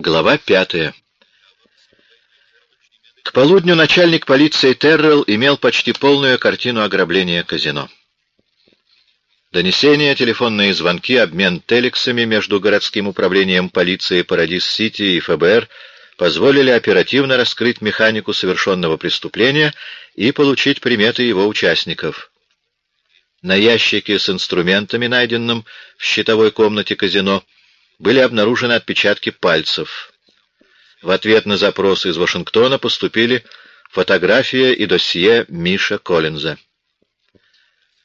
Глава пятая. К полудню начальник полиции Террелл имел почти полную картину ограбления казино. Донесения, телефонные звонки, обмен телексами между городским управлением полиции Парадис-Сити и ФБР позволили оперативно раскрыть механику совершенного преступления и получить приметы его участников. На ящике с инструментами, найденном в щитовой комнате казино, были обнаружены отпечатки пальцев. В ответ на запрос из Вашингтона поступили фотография и досье Миша Коллинза.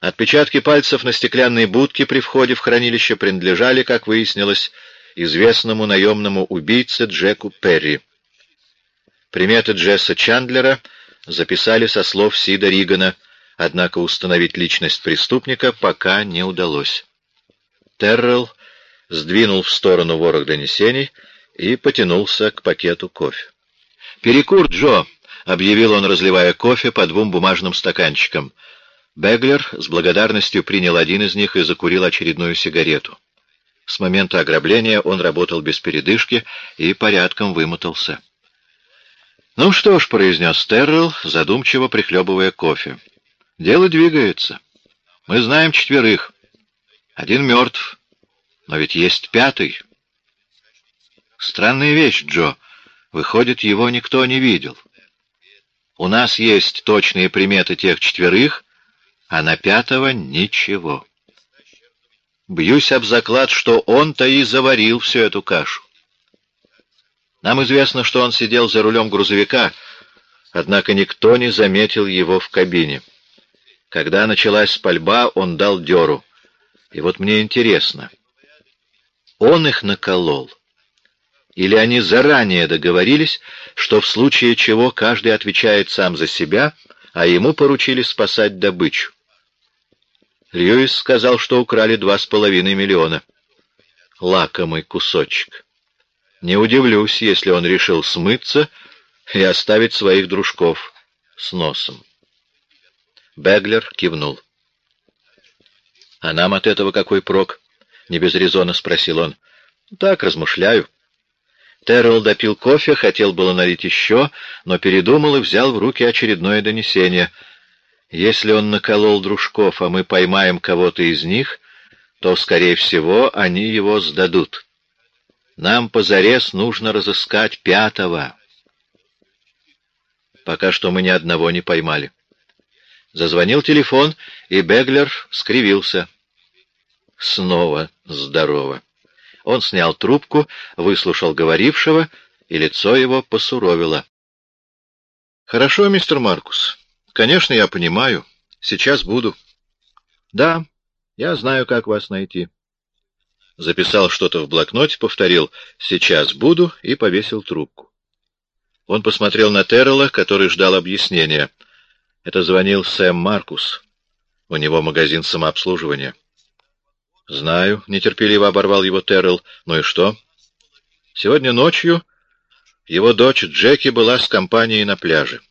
Отпечатки пальцев на стеклянной будке при входе в хранилище принадлежали, как выяснилось, известному наемному убийце Джеку Перри. Приметы Джесса Чандлера записали со слов Сида Ригана, однако установить личность преступника пока не удалось. Террелл сдвинул в сторону ворох донесений и потянулся к пакету кофе. «Перекур, Джо!» — объявил он, разливая кофе по двум бумажным стаканчикам. Беглер с благодарностью принял один из них и закурил очередную сигарету. С момента ограбления он работал без передышки и порядком вымотался. «Ну что ж», — произнес Террелл, задумчиво прихлебывая кофе. «Дело двигается. Мы знаем четверых. Один мертв, но ведь есть пятый. Странная вещь, Джо. Выходит, его никто не видел. У нас есть точные приметы тех четверых, а на пятого ничего. Бьюсь об заклад, что он-то и заварил всю эту кашу. Нам известно, что он сидел за рулем грузовика, однако никто не заметил его в кабине. Когда началась пальба, он дал дёру. И вот мне интересно, он их наколол? Или они заранее договорились, что в случае чего каждый отвечает сам за себя, а ему поручили спасать добычу? Льюис сказал, что украли два с половиной миллиона. Лакомый кусочек. Не удивлюсь, если он решил смыться и оставить своих дружков с носом. Беглер кивнул. «А нам от этого какой прок?» — не без резона спросил он. «Так, размышляю». Террелл допил кофе, хотел было налить еще, но передумал и взял в руки очередное донесение — если он наколол дружков, а мы поймаем кого-то из них, то, скорее всего, они его сдадут. Нам позарез нужно разыскать пятого. Пока что мы ни одного не поймали. Зазвонил телефон, и Беглер скривился. Снова здорово. Он снял трубку, выслушал говорившего, и лицо его посуровило. «Хорошо, мистер Маркус. Конечно, я понимаю. Сейчас буду. Да, я знаю, как вас найти. Записал что-то в блокноте, повторил «сейчас буду» и повесил трубку. Он посмотрел на Террелла, который ждал объяснения. Это звонил Сэм Маркус. У него магазин самообслуживания. «Знаю», — нетерпеливо оборвал его Террелл. «Ну и что?» «Сегодня ночью его дочь Джеки была с компанией на пляже.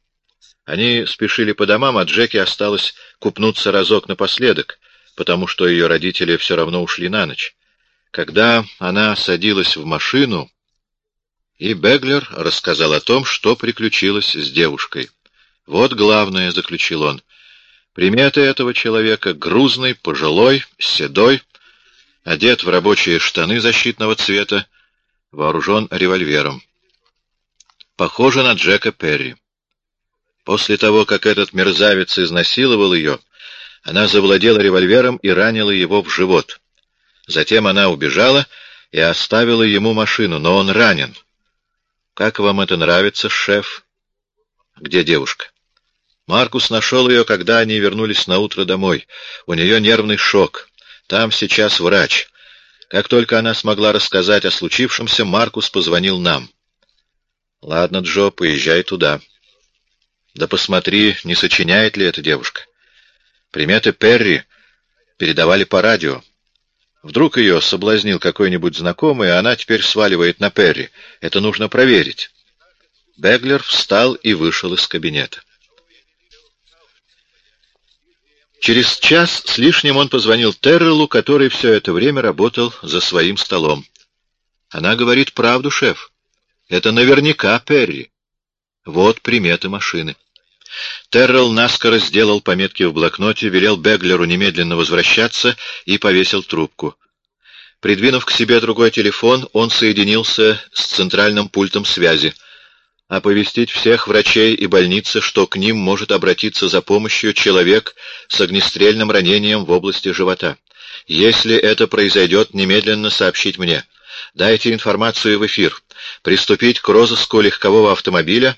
Они спешили по домам, а Джеки осталось купнуться разок напоследок, потому что ее родители все равно ушли на ночь. Когда она садилась в машину, и Беглер рассказал о том, что приключилось с девушкой. «Вот главное», — заключил он, — «приметы этого человека — грузный, пожилой, седой, одет в рабочие штаны защитного цвета, вооружен револьвером. Похоже на Джека Перри. После того, как этот мерзавец изнасиловал ее, она завладела револьвером и ранила его в живот. Затем она убежала и оставила ему машину, но он ранен. «Как вам это нравится, шеф?» «Где девушка?» Маркус нашел ее, когда они вернулись на утро домой. У нее нервный шок. Там сейчас врач. Как только она смогла рассказать о случившемся, Маркус позвонил нам. «Ладно, Джо, поезжай туда». Да посмотри, не сочиняет ли эта девушка. Приметы Перри передавали по радио. Вдруг ее соблазнил какой-нибудь знакомый, а она теперь сваливает на Перри. Это нужно проверить. Беглер встал и вышел из кабинета. Через час с лишним он позвонил Террелу, который все это время работал за своим столом. «Она говорит правду, шеф. Это наверняка Перри. Вот приметы машины. Террелл наскоро сделал пометки в блокноте, велел Беглеру немедленно возвращаться и повесил трубку. Придвинув к себе другой телефон, он соединился с центральным пультом связи. Оповестить всех врачей и больницы, что к ним может обратиться за помощью человек с огнестрельным ранением в области живота. Если это произойдет, немедленно сообщить мне. Дайте информацию в эфир. Приступить к розыску легкового автомобиля.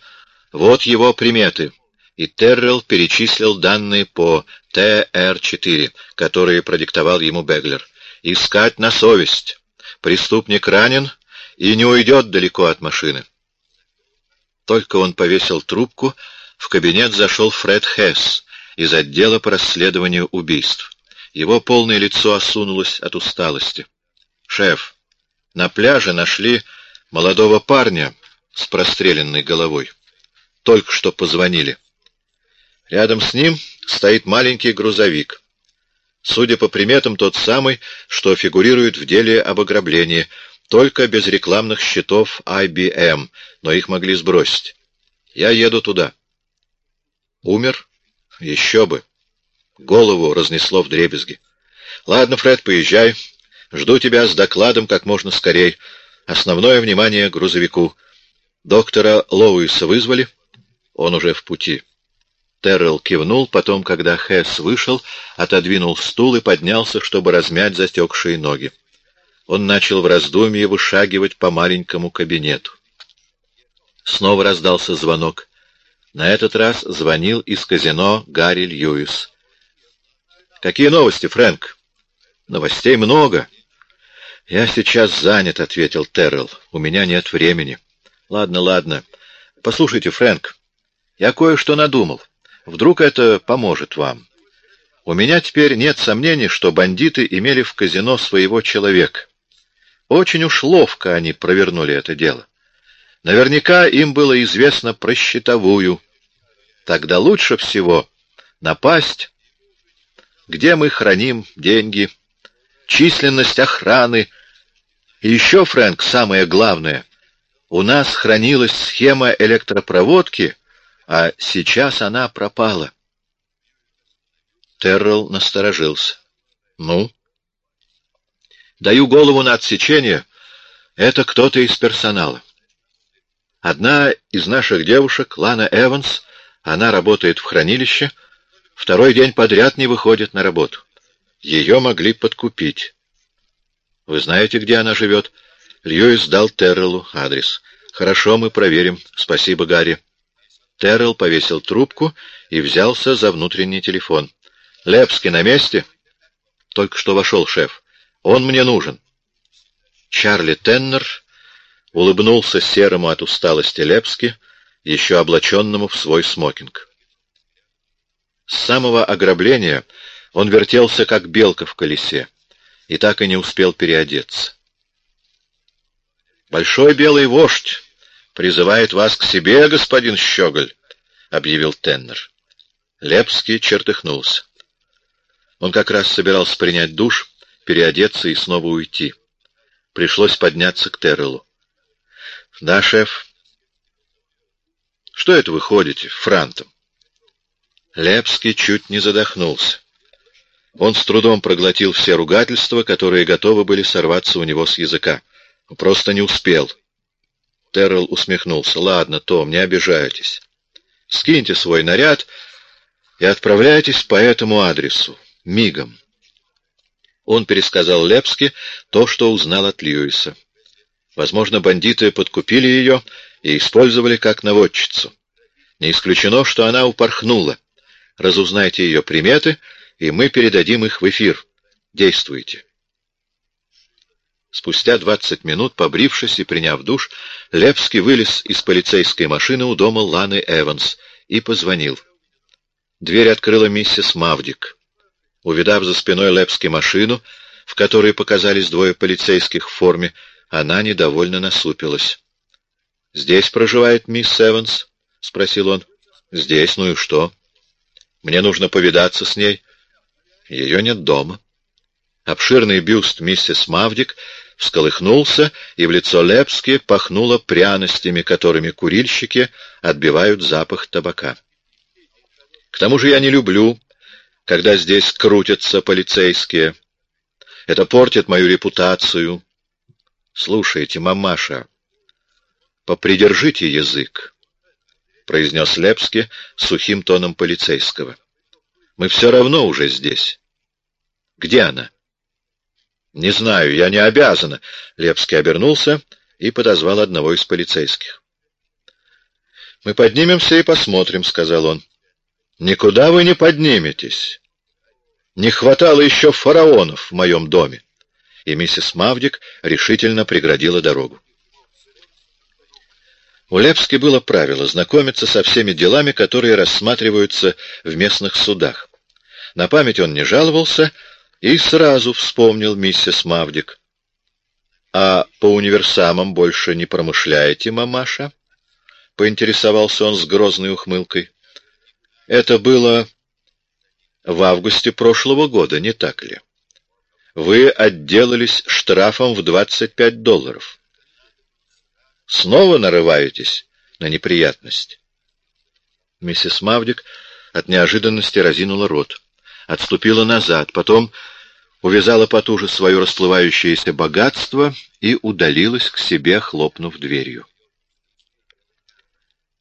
Вот его приметы и Террелл перечислил данные по ТР-4, которые продиктовал ему Беглер. «Искать на совесть. Преступник ранен и не уйдет далеко от машины». Только он повесил трубку, в кабинет зашел Фред Хесс из отдела по расследованию убийств. Его полное лицо осунулось от усталости. «Шеф, на пляже нашли молодого парня с простреленной головой. Только что позвонили». Рядом с ним стоит маленький грузовик. Судя по приметам, тот самый, что фигурирует в деле об ограблении, только без рекламных щитов IBM, но их могли сбросить. Я еду туда. Умер? Еще бы. Голову разнесло в дребезги. Ладно, Фред, поезжай. Жду тебя с докладом как можно скорей. Основное внимание грузовику. Доктора Лоуиса вызвали? Он уже в пути. Террell кивнул, потом, когда Хэс вышел, отодвинул стул и поднялся, чтобы размять затекшие ноги. Он начал в раздумье вышагивать по маленькому кабинету. Снова раздался звонок. На этот раз звонил из казино Гарри Льюис. «Какие новости, Фрэнк?» «Новостей много». «Я сейчас занят», — ответил Террell. «У меня нет времени». «Ладно, ладно. Послушайте, Фрэнк, я кое-что надумал». Вдруг это поможет вам. У меня теперь нет сомнений, что бандиты имели в казино своего человека. Очень уж ловко они провернули это дело. Наверняка им было известно про счетовую. Тогда лучше всего напасть, где мы храним деньги, численность охраны. И еще, Фрэнк, самое главное, у нас хранилась схема электропроводки — а сейчас она пропала. Террell насторожился. «Ну?» «Даю голову на отсечение. Это кто-то из персонала. Одна из наших девушек, Лана Эванс, она работает в хранилище, второй день подряд не выходит на работу. Ее могли подкупить. Вы знаете, где она живет?» Льюис дал Терреллу адрес. «Хорошо, мы проверим. Спасибо, Гарри». Террell повесил трубку и взялся за внутренний телефон. «Лепский на месте?» «Только что вошел шеф. Он мне нужен». Чарли Теннер улыбнулся серому от усталости Лепски, еще облаченному в свой смокинг. С самого ограбления он вертелся, как белка в колесе, и так и не успел переодеться. «Большой белый вождь!» призывает вас к себе, господин Щеголь, — объявил Теннер. Лепский чертыхнулся. Он как раз собирался принять душ, переодеться и снова уйти. Пришлось подняться к Террелу. — Да, шеф. — Что это вы ходите, франтом? Лепский чуть не задохнулся. Он с трудом проглотил все ругательства, которые готовы были сорваться у него с языка. Просто не успел. — Террell усмехнулся. «Ладно, Том, не обижайтесь. Скиньте свой наряд и отправляйтесь по этому адресу. Мигом». Он пересказал Лепски то, что узнал от Льюиса. Возможно, бандиты подкупили ее и использовали как наводчицу. Не исключено, что она упорхнула. Разузнайте ее приметы, и мы передадим их в эфир. Действуйте. Спустя двадцать минут, побрившись и приняв душ, Лепский вылез из полицейской машины у дома Ланы Эванс и позвонил. Дверь открыла миссис Мавдик. Увидав за спиной Лепски машину, в которой показались двое полицейских в форме, она недовольно насупилась. «Здесь проживает мисс Эванс?» — спросил он. «Здесь, ну и что? Мне нужно повидаться с ней. Ее нет дома». Обширный бюст миссис Мавдик всколыхнулся, и в лицо Лепски пахнуло пряностями, которыми курильщики отбивают запах табака. К тому же я не люблю, когда здесь крутятся полицейские. Это портит мою репутацию. Слушайте, мамаша, попридержите язык, — произнес Лепски сухим тоном полицейского. Мы все равно уже здесь. Где она? Не знаю, я не обязана. Лепский обернулся и подозвал одного из полицейских. Мы поднимемся и посмотрим, сказал он. Никуда вы не подниметесь. Не хватало еще фараонов в моем доме. И миссис Мавдик решительно преградила дорогу. У Лепски было правило знакомиться со всеми делами, которые рассматриваются в местных судах. На память он не жаловался и сразу вспомнил миссис Мавдик. — А по универсамам больше не промышляете, мамаша? — поинтересовался он с грозной ухмылкой. — Это было в августе прошлого года, не так ли? Вы отделались штрафом в 25 долларов. Снова нарываетесь на неприятность. Миссис Мавдик от неожиданности разинула рот, отступила назад, потом увязала потуже свое расплывающееся богатство и удалилась к себе, хлопнув дверью.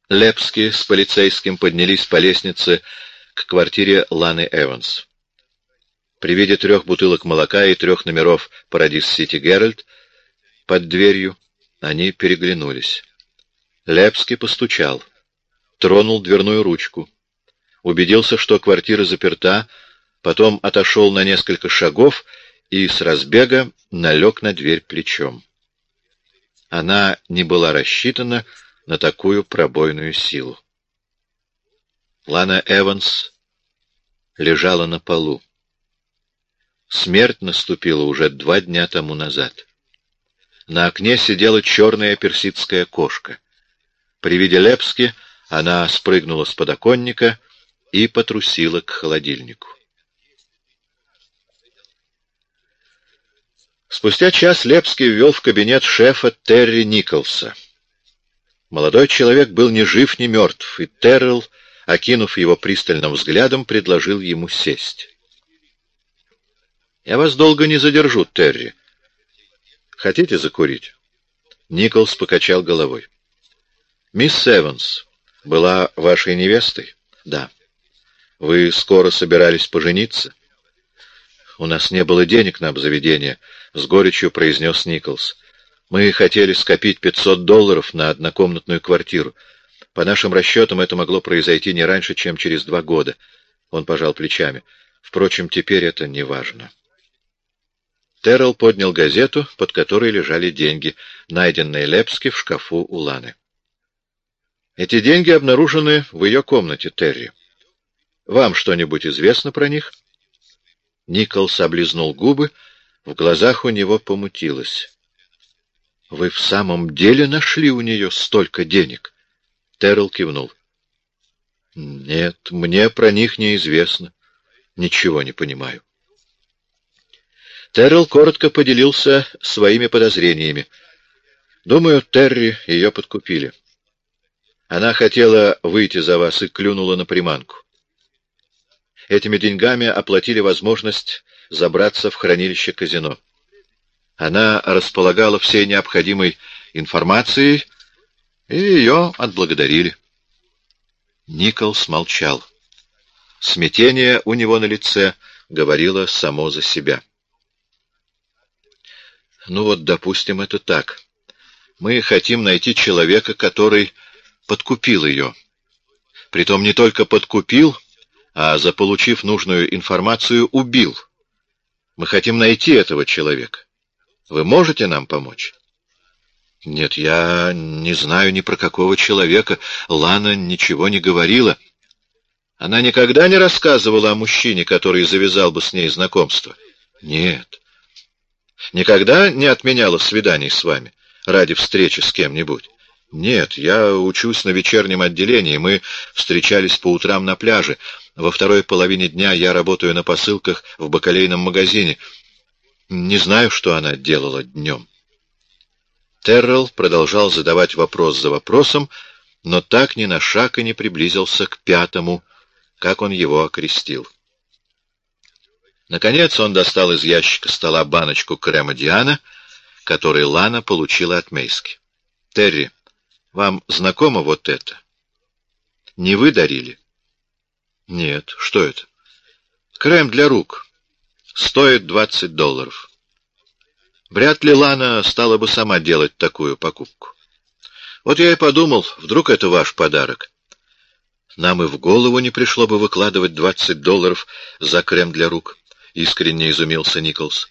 Лепски с полицейским поднялись по лестнице к квартире Ланы Эванс. При виде трех бутылок молока и трех номеров «Парадис Сити Геральт» под дверью они переглянулись. Лепский постучал, тронул дверную ручку, убедился, что квартира заперта, потом отошел на несколько шагов и с разбега налег на дверь плечом. Она не была рассчитана на такую пробойную силу. Лана Эванс лежала на полу. Смерть наступила уже два дня тому назад. На окне сидела черная персидская кошка. При виде Лепски она спрыгнула с подоконника и потрусила к холодильнику. Спустя час Лепский ввел в кабинет шефа Терри Николса. Молодой человек был ни жив, ни мертв, и Террелл, окинув его пристальным взглядом, предложил ему сесть. «Я вас долго не задержу, Терри. Хотите закурить?» Николс покачал головой. «Мисс Эванс была вашей невестой?» «Да». «Вы скоро собирались пожениться?» «У нас не было денег на обзаведение», — с горечью произнес Николс. «Мы хотели скопить 500 долларов на однокомнатную квартиру. По нашим расчетам это могло произойти не раньше, чем через два года». Он пожал плечами. «Впрочем, теперь это не важно». Террell поднял газету, под которой лежали деньги, найденные Лепски в шкафу у Ланы. «Эти деньги обнаружены в ее комнате, Терри. Вам что-нибудь известно про них?» Николс облизнул губы, в глазах у него помутилось. «Вы в самом деле нашли у нее столько денег?» Террell кивнул. «Нет, мне про них неизвестно. Ничего не понимаю». Террell коротко поделился своими подозрениями. Думаю, Терри ее подкупили. Она хотела выйти за вас и клюнула на приманку. Этими деньгами оплатили возможность забраться в хранилище казино. Она располагала всей необходимой информацией, и ее отблагодарили. Николс молчал. Смятение у него на лице говорило само за себя. Ну вот, допустим, это так. Мы хотим найти человека, который подкупил ее. Притом не только подкупил, а, заполучив нужную информацию, убил. Мы хотим найти этого человека. Вы можете нам помочь? Нет, я не знаю ни про какого человека. Лана ничего не говорила. Она никогда не рассказывала о мужчине, который завязал бы с ней знакомство. Нет. Никогда не отменяла свиданий с вами ради встречи с кем-нибудь? Нет, я учусь на вечернем отделении, мы встречались по утрам на пляже. Во второй половине дня я работаю на посылках в бакалейном магазине. Не знаю, что она делала днем. Террell продолжал задавать вопрос за вопросом, но так ни на шаг и не приблизился к пятому, как он его окрестил. Наконец он достал из ящика стола баночку крема Диана, который Лана получила от Мейски. «Терри, вам знакомо вот это?» «Не вы дарили?» «Нет. Что это?» «Крем для рук. Стоит двадцать долларов». Вряд ли Лана стала бы сама делать такую покупку. Вот я и подумал, вдруг это ваш подарок. Нам и в голову не пришло бы выкладывать двадцать долларов за крем для рук искренне изумился Николс.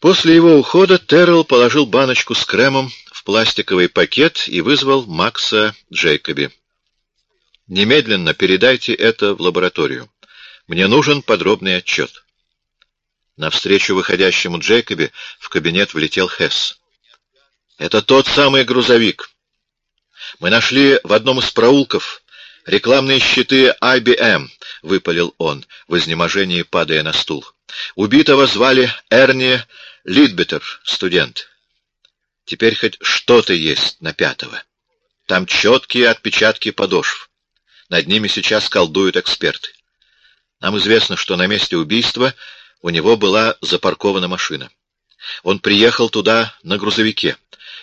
После его ухода Террell положил баночку с кремом в пластиковый пакет и вызвал Макса Джейкоби. «Немедленно передайте это в лабораторию. Мне нужен подробный отчет». Навстречу выходящему Джейкоби в кабинет влетел Хесс. «Это тот самый грузовик. Мы нашли в одном из проулков рекламные щиты IBM, — выпалил он, в изнеможении падая на стул. Убитого звали Эрни Лидбетер, студент. Теперь хоть что-то есть на пятого. Там четкие отпечатки подошв. Над ними сейчас колдуют эксперты. Нам известно, что на месте убийства у него была запаркована машина. Он приехал туда на грузовике,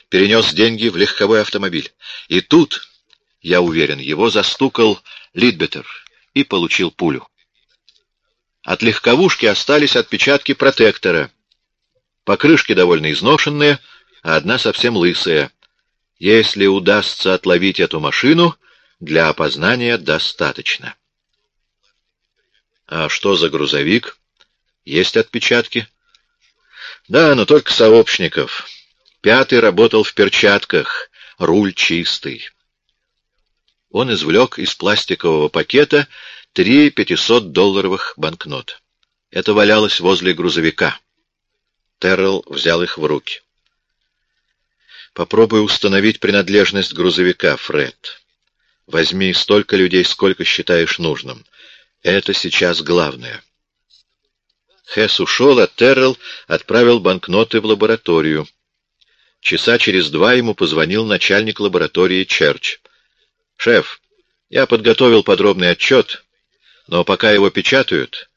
перенес деньги в легковой автомобиль. И тут, я уверен, его застукал Лидбетер и получил пулю. От легковушки остались отпечатки протектора. Покрышки довольно изношенные, а одна совсем лысая. Если удастся отловить эту машину, для опознания достаточно. А что за грузовик? Есть отпечатки? Да, но только сообщников. Пятый работал в перчатках, руль чистый он извлек из пластикового пакета три пятисотдолларовых банкнота. Это валялось возле грузовика. Террell взял их в руки. «Попробуй установить принадлежность грузовика, Фред. Возьми столько людей, сколько считаешь нужным. Это сейчас главное». Хэс ушел, а Террell отправил банкноты в лабораторию. Часа через два ему позвонил начальник лаборатории Черч. «Шеф, я подготовил подробный отчет, но пока его печатают,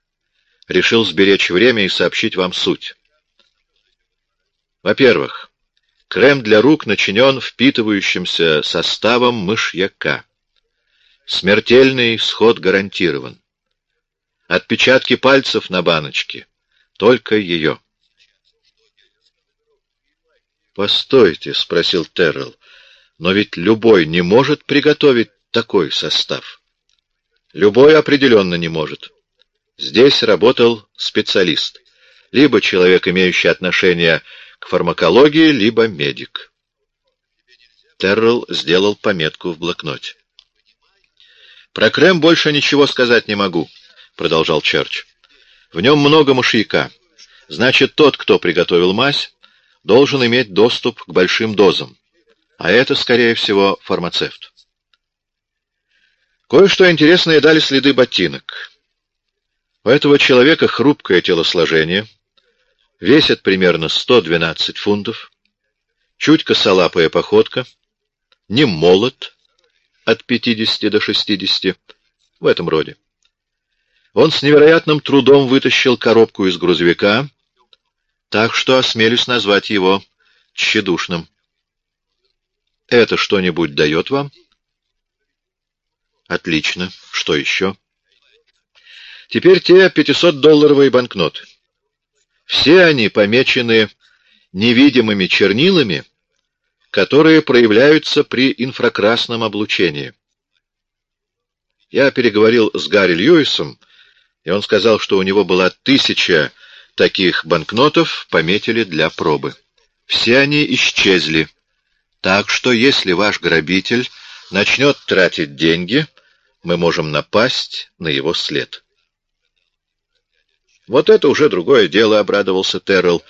решил сберечь время и сообщить вам суть. Во-первых, крем для рук начинен впитывающимся составом мышьяка. Смертельный исход гарантирован. Отпечатки пальцев на баночке — только ее. «Постойте», — спросил Террell, но ведь любой не может приготовить такой состав. Любой определенно не может. Здесь работал специалист. Либо человек, имеющий отношение к фармакологии, либо медик. Террell сделал пометку в блокноте. «Про крем больше ничего сказать не могу», — продолжал Черч. «В нем много мышьяка. Значит, тот, кто приготовил мазь, должен иметь доступ к большим дозам а это, скорее всего, фармацевт. Кое-что интересное дали следы ботинок. У этого человека хрупкое телосложение, весит примерно 112 фунтов, чуть косолапая походка, не молод от 50 до 60, в этом роде. Он с невероятным трудом вытащил коробку из грузовика, так что осмелюсь назвать его тщедушным. Это что-нибудь дает вам? Отлично. Что еще? Теперь те 500-долларовые банкноты. Все они помечены невидимыми чернилами, которые проявляются при инфракрасном облучении. Я переговорил с Гарри Льюисом, и он сказал, что у него была тысяча таких банкнотов, пометили для пробы. Все они исчезли. Так что, если ваш грабитель начнет тратить деньги, мы можем напасть на его след. Вот это уже другое дело, — обрадовался Террell.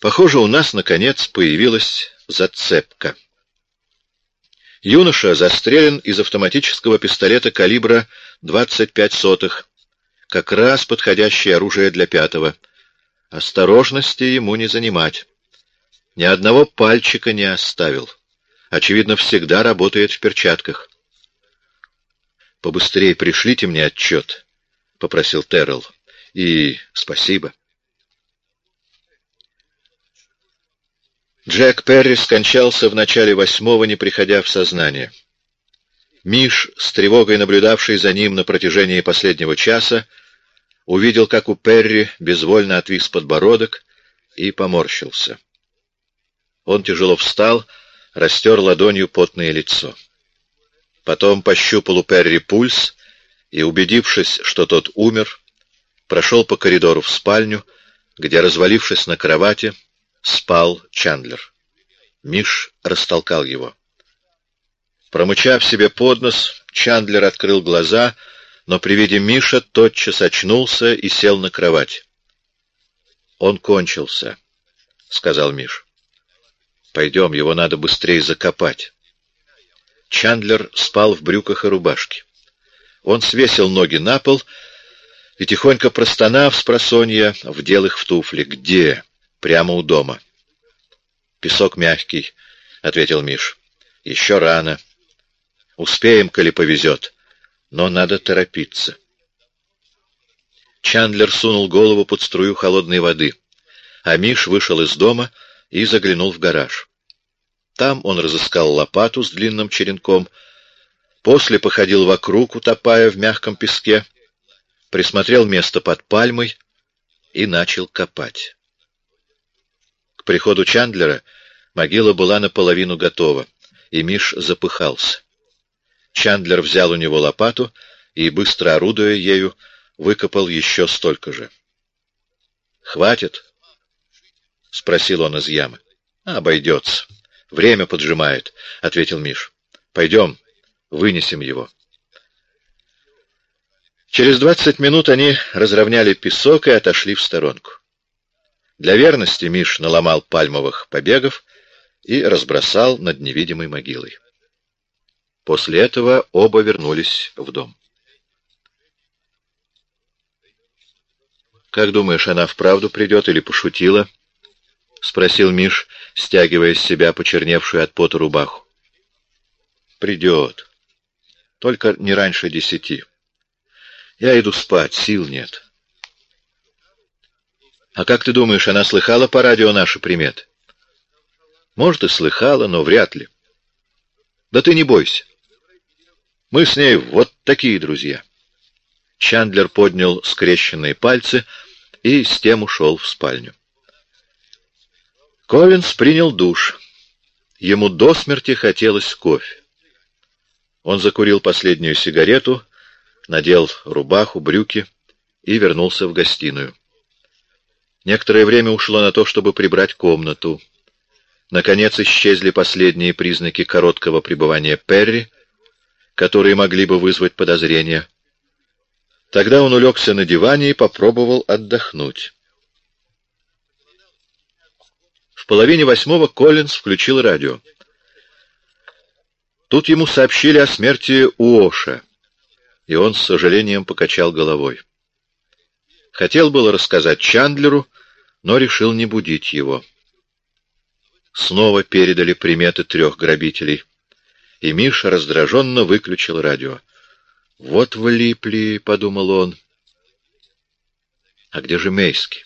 Похоже, у нас, наконец, появилась зацепка. Юноша застрелен из автоматического пистолета калибра 25 сотых, как раз подходящее оружие для пятого. Осторожности ему не занимать. Ни одного пальчика не оставил. Очевидно, всегда работает в перчатках. «Побыстрее пришлите мне отчет», — попросил Террell. «И спасибо». Джек Перри скончался в начале восьмого, не приходя в сознание. Миш, с тревогой наблюдавший за ним на протяжении последнего часа, увидел, как у Перри безвольно отвис подбородок и поморщился. Он тяжело встал, растер ладонью потное лицо. Потом пощупал у Перри пульс и, убедившись, что тот умер, прошел по коридору в спальню, где, развалившись на кровати, спал Чандлер. Миш растолкал его. Промычав себе под нос, Чандлер открыл глаза, но при виде Миша тотчас очнулся и сел на кровать. «Он кончился», — сказал Миш. «Пойдем, его надо быстрее закопать». Чандлер спал в брюках и рубашке. Он свесил ноги на пол и, тихонько простонав с просонья, вдел их в туфли. «Где?» «Прямо у дома». «Песок мягкий», — ответил Миш. «Еще рано. Успеем, коли повезет, но надо торопиться». Чандлер сунул голову под струю холодной воды, а Миш вышел из дома и заглянул в гараж. Там он разыскал лопату с длинным черенком, после походил вокруг, утопая в мягком песке, присмотрел место под пальмой и начал копать. К приходу Чандлера могила была наполовину готова, и Миш запыхался. Чандлер взял у него лопату и, быстро орудуя ею, выкопал еще столько же. «Хватит?» — спросил он из ямы. «Обойдется. Время поджимает», — ответил Миш. «Пойдем, вынесем его». Через двадцать минут они разровняли песок и отошли в сторонку. Для верности Миш наломал пальмовых побегов и разбросал над невидимой могилой. После этого оба вернулись в дом. «Как думаешь, она вправду придет или пошутила?» — спросил Миш, стягивая с себя почерневшую от пота рубаху. «Придет. Только не раньше десяти. Я иду спать, сил нет». А как ты думаешь, она слыхала по радио наши приметы? Может, и слыхала, но вряд ли. Да ты не бойся. Мы с ней вот такие друзья. Чандлер поднял скрещенные пальцы и с тем ушел в спальню. Ковинс принял душ. Ему до смерти хотелось кофе. Он закурил последнюю сигарету, надел рубаху, брюки и вернулся в гостиную. Некоторое время ушло на то, чтобы прибрать комнату. Наконец исчезли последние признаки короткого пребывания Перри, которые могли бы вызвать подозрения. Тогда он улегся на диване и попробовал отдохнуть. В половине восьмого Коллинз включил радио. Тут ему сообщили о смерти Уоша, и он с сожалением покачал головой. Хотел было рассказать Чандлеру, но решил не будить его. Снова передали приметы трех грабителей, и Миша раздраженно выключил радио. «Вот влипли», — подумал он. «А где же Мейский?»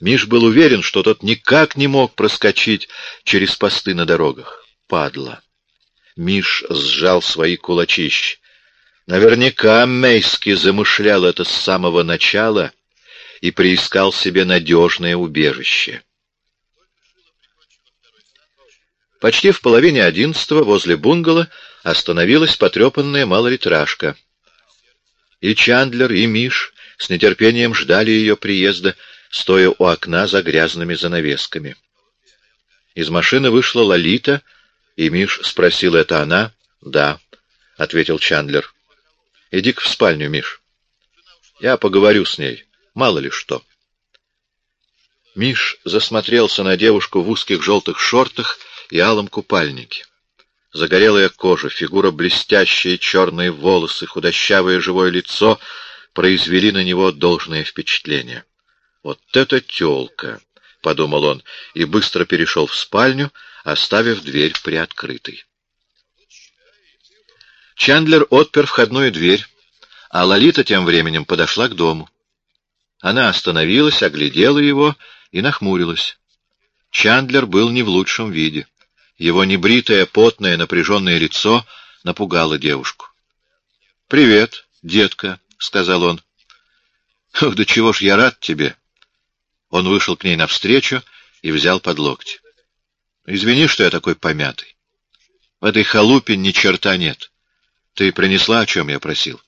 Миш был уверен, что тот никак не мог проскочить через посты на дорогах. Падла. Миш сжал свои кулачищи. Наверняка Мейский замышлял это с самого начала — и приискал себе надежное убежище. Почти в половине одиннадцатого возле бунгало остановилась потрепанная малолитражка. И Чандлер, и Миш с нетерпением ждали ее приезда, стоя у окна за грязными занавесками. Из машины вышла Лолита, и Миш спросил, это она? «Да», — ответил Чандлер. «Иди-ка в спальню, Миш. Я поговорю с ней». Мало ли что. Миш засмотрелся на девушку в узких желтых шортах и алом купальнике. Загорелая кожа, фигура блестящие черные волосы, худощавое живое лицо произвели на него должное впечатление. Вот это тёлка! — подумал он и быстро перешел в спальню, оставив дверь приоткрытой. Чандлер отпер входную дверь, а Лолита тем временем подошла к дому. Она остановилась, оглядела его и нахмурилась. Чандлер был не в лучшем виде. Его небритое, потное, напряженное лицо напугало девушку. — Привет, детка, — сказал он. — да чего ж я рад тебе! Он вышел к ней навстречу и взял под локти. — Извини, что я такой помятый. В этой халупе ни черта нет. Ты принесла, о чем я просил?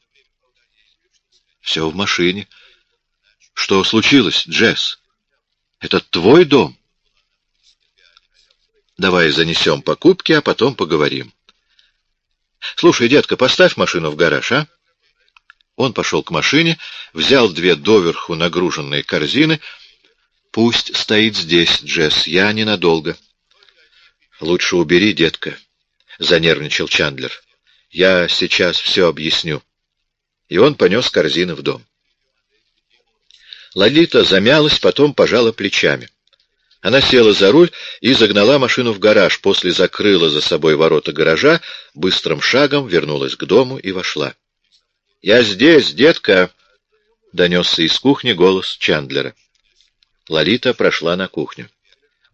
— Все в машине. — Что случилось, Джесс? Это твой дом? — Давай занесем покупки, а потом поговорим. — Слушай, детка, поставь машину в гараж, а? Он пошел к машине, взял две доверху нагруженные корзины — Пусть стоит здесь, Джесс, я ненадолго. Лучше убери, детка, — занервничал Чандлер. Я сейчас все объясню. И он понес корзины в дом. Лолита замялась, потом пожала плечами. Она села за руль и загнала машину в гараж, после закрыла за собой ворота гаража, быстрым шагом вернулась к дому и вошла. — Я здесь, детка! — донесся из кухни голос Чандлера. Лолита прошла на кухню.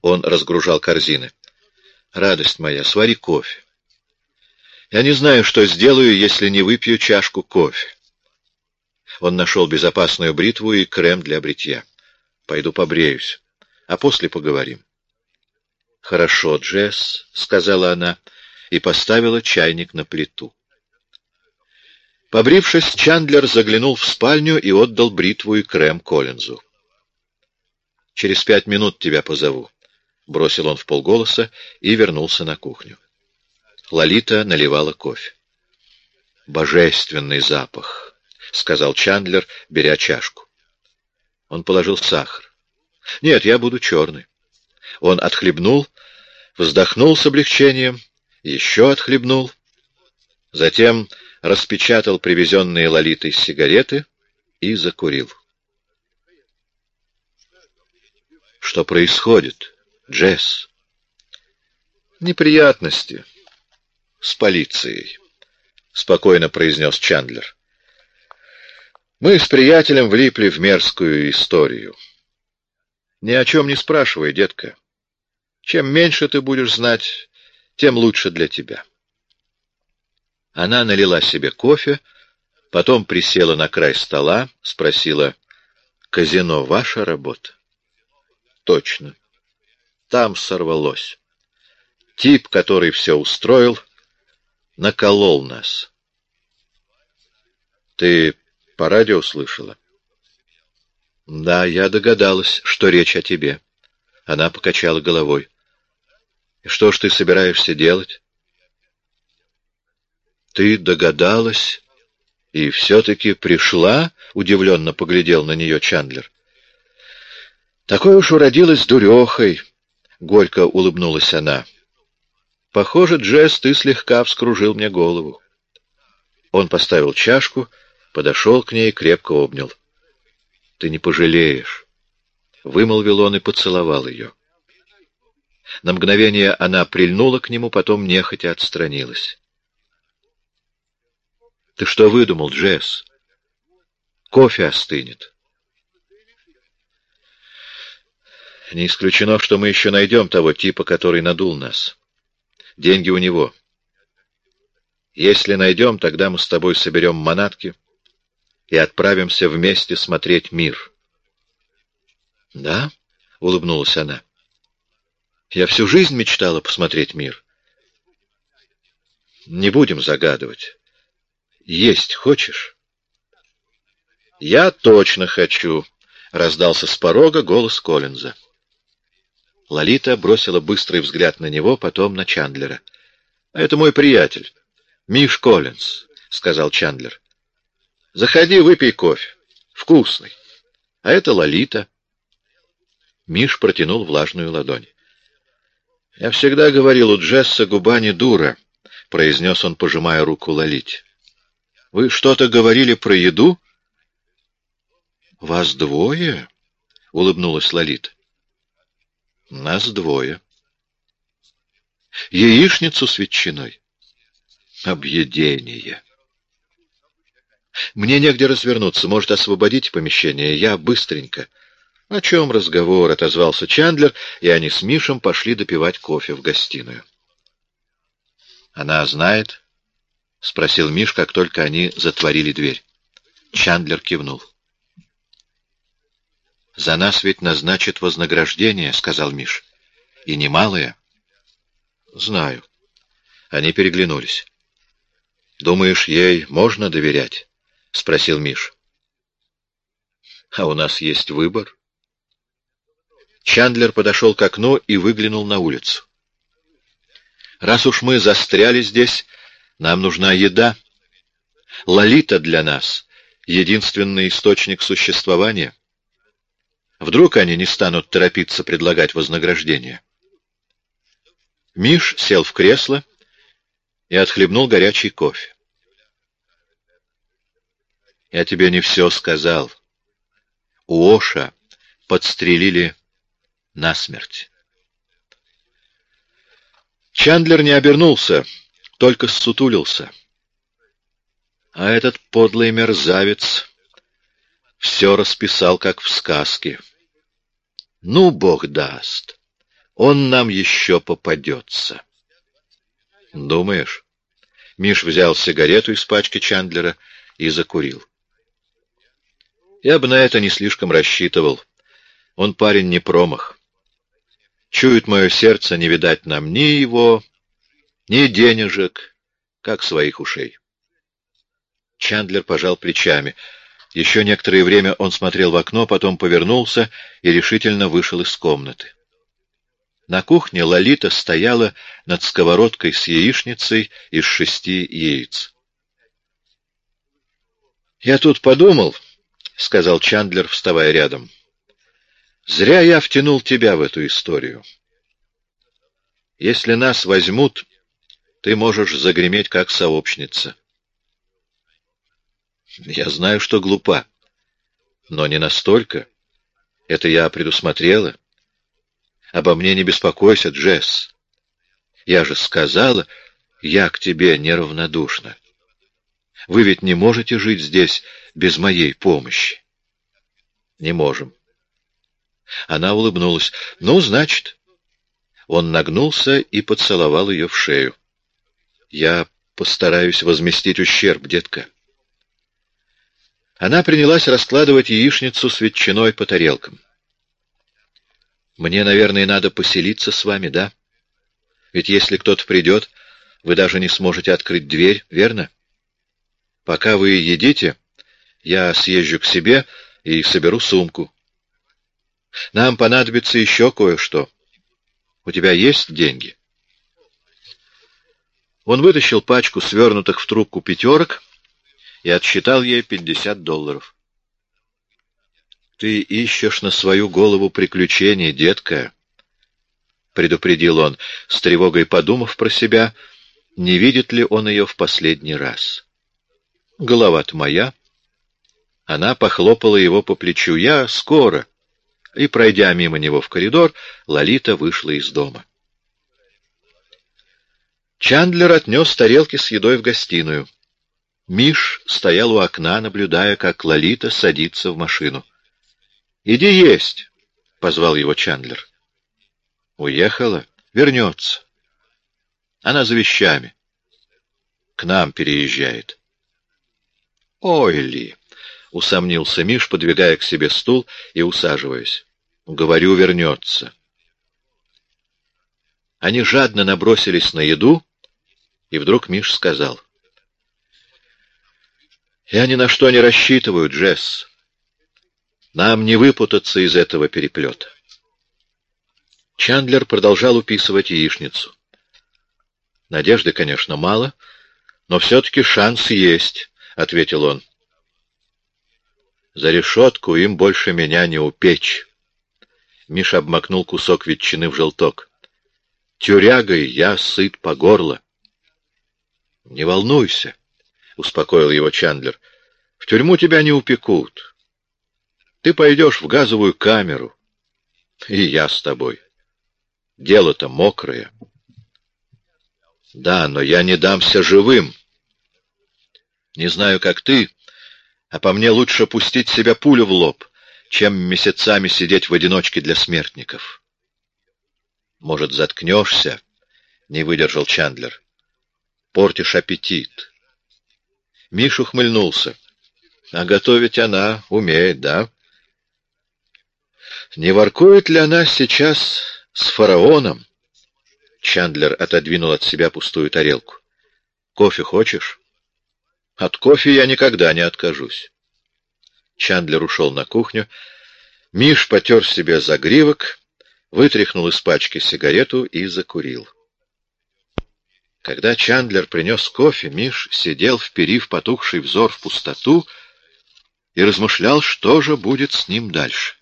Он разгружал корзины. «Радость моя, свари кофе. Я не знаю, что сделаю, если не выпью чашку кофе». Он нашел безопасную бритву и крем для бритья. «Пойду побреюсь, а после поговорим». «Хорошо, Джесс», — сказала она и поставила чайник на плиту. Побрившись, Чандлер заглянул в спальню и отдал бритву и крем Коллинзу. Через пять минут тебя позову. Бросил он в полголоса и вернулся на кухню. Лолита наливала кофе. «Божественный запах», — сказал Чандлер, беря чашку. Он положил сахар. «Нет, я буду черный». Он отхлебнул, вздохнул с облегчением, еще отхлебнул, затем распечатал привезенные Лолитой сигареты и закурил. Что происходит, Джесс? Неприятности с полицией, спокойно произнес Чандлер. Мы с приятелем влипли в мерзкую историю. Ни о чем не спрашивай, детка. Чем меньше ты будешь знать, тем лучше для тебя. Она налила себе кофе, потом присела на край стола, спросила, «Казино — ваша работа?» Точно. Там сорвалось. Тип, который все устроил, наколол нас. Ты по радио слышала? Да, я догадалась, что речь о тебе. Она покачала головой. И что ж ты собираешься делать? Ты догадалась и все-таки пришла? Удивленно поглядел на нее Чандлер. Такой уж уродилась дурехой, — горько улыбнулась она. Похоже, Джесс, ты слегка вскружил мне голову. Он поставил чашку, подошел к ней и крепко обнял. — Ты не пожалеешь, — вымолвил он и поцеловал ее. На мгновение она прильнула к нему, потом нехотя отстранилась. — Ты что выдумал, Джесс? Кофе остынет. Не исключено, что мы еще найдем того типа, который надул нас. Деньги у него. Если найдем, тогда мы с тобой соберем манатки и отправимся вместе смотреть мир. — Да? — улыбнулась она. — Я всю жизнь мечтала посмотреть мир. — Не будем загадывать. Есть хочешь? — Я точно хочу, — раздался с порога голос Коллинза. Лолита бросила быстрый взгляд на него, потом на Чандлера. — Это мой приятель, Миш Коллинз, — сказал Чандлер. — Заходи, выпей кофе. Вкусный. А это Лолита. Миш протянул влажную ладонь. — Я всегда говорил, у Джесса губа не дура, — произнес он, пожимая руку Лолите. — Вы что-то говорили про еду? — Вас двое? —— улыбнулась Лолита. «Нас двое». «Яичницу с ветчиной». «Объедение». «Мне негде развернуться. Может, освободите помещение? Я быстренько». «О чем разговор?» — отозвался Чандлер, и они с Мишем пошли допивать кофе в гостиную. «Она знает?» — спросил Миш, как только они затворили дверь. Чандлер кивнул. «За нас ведь назначат вознаграждение», — сказал Миш. «И немалое». «Знаю». Они переглянулись. «Думаешь, ей можно доверять?» — спросил Миш. «А у нас есть выбор». Чандлер подошел к окну и выглянул на улицу. «Раз уж мы застряли здесь, нам нужна еда. Лолита для нас — единственный источник существования». Вдруг они не станут торопиться предлагать вознаграждение. Миш сел в кресло и отхлебнул горячий кофе. «Я тебе не все сказал. У Оша подстрелили насмерть». Чандлер не обернулся, только ссутулился. А этот подлый мерзавец все расписал, как в сказке. Ну, Бог даст, он нам еще попадется. Думаешь? Миш взял сигарету из пачки Чандлера и закурил. Я бы на это не слишком рассчитывал. Он парень не промах. Чует мое сердце, не видать нам ни его, ни денежек, как своих ушей. Чандлер пожал плечами — еще некоторое время он смотрел в окно, потом повернулся и решительно вышел из комнаты. На кухне Лолита стояла над сковородкой с яичницей из шести яиц. «Я тут подумал», — сказал Чандлер, вставая рядом. «Зря я втянул тебя в эту историю. Если нас возьмут, ты можешь загреметь как сообщница. Я знаю, что глупа, но не настолько. Это я предусмотрела. Обо мне не беспокойся, Джесс. Я же сказала, я к тебе неравнодушна. Вы ведь не можете жить здесь без моей помощи. Не можем. Она улыбнулась. Ну, значит. Он нагнулся и поцеловал ее в шею. Я постараюсь возместить ущерб, детка. Она принялась раскладывать яичницу с ветчиной по тарелкам. «Мне, наверное, надо поселиться с вами, да? Ведь если кто-то придет, вы даже не сможете открыть дверь, верно? Пока вы едите, я съезжу к себе и соберу сумку. Нам понадобится еще кое-что. У тебя есть деньги?» Он вытащил пачку свернутых в трубку пятерок и отсчитал ей пятьдесят долларов. «Ты ищешь на свою голову приключений, детка», — предупредил он, с тревогой подумав про себя, не видит ли он ее в последний раз. «Голова-то моя». Она похлопала его по плечу. «Я скоро». И, пройдя мимо него в коридор, Лолита вышла из дома. Чандлер отнес тарелки с едой в гостиную. Миш стоял у окна, наблюдая, как Лолита садится в машину. «Иди есть!» — позвал его Чандлер. «Уехала? Вернется. Она за вещами. К нам переезжает». «Ой ли!» — усомнился Миш, подвигая к себе стул и усаживаясь. «Говорю, вернется». Они жадно набросились на еду, и вдруг Миш сказал — я ни на что не рассчитываю, Джесс. Нам не выпутаться из этого переплета. Чандлер продолжал уписывать яичницу. Надежды, конечно, мало, но все-таки шанс есть, — ответил он. За решетку им больше меня не упечь. Миша обмакнул кусок ветчины в желток. Тюрягой я сыт по горло. Не волнуйся. — успокоил его Чандлер. — В тюрьму тебя не упекут. Ты пойдешь в газовую камеру. И я с тобой. Дело-то мокрое. Да, но я не дамся живым. Не знаю, как ты, а по мне лучше пустить себя пулю в лоб, чем месяцами сидеть в одиночке для смертников. Может, заткнешься? Не выдержал Чандлер. Портишь аппетит. Миш ухмыльнулся. А готовить она умеет, да? Не воркует ли она сейчас с фараоном? Чандлер отодвинул от себя пустую тарелку. Кофе хочешь? От кофе я никогда не откажусь. Чандлер ушел на кухню. Миш потер себе загривок, вытряхнул из пачки сигарету и закурил. Когда Чандлер принес кофе, Миш сидел, вперив потухший взор в пустоту, и размышлял, что же будет с ним дальше.